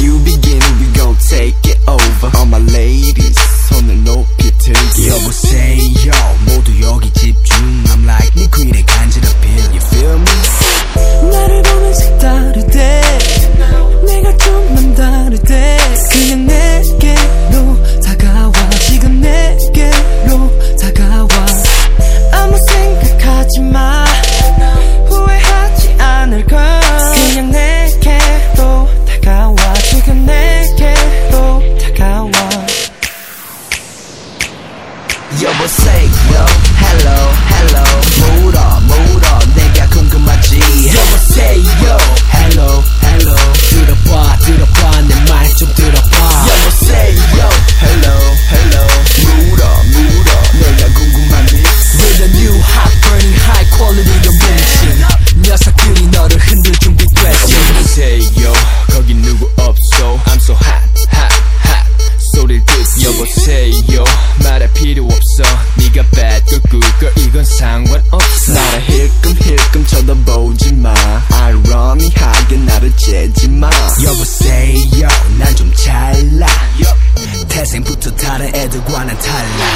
you begin, we gon' take it over. All my ladies. Yo, what's up? yo, hello, hello, Move up, move up 상관없어. 나를 힐끔힐끔 쳐다보지 마. 아이러니하게 나를 재지 마. 여보세요 난 좀 잘나 태생부터 다른 애들과 는 달라.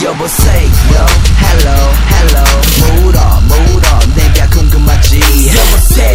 여보세요 hello hello. 물어 물어 내가 궁금하지. 여보세요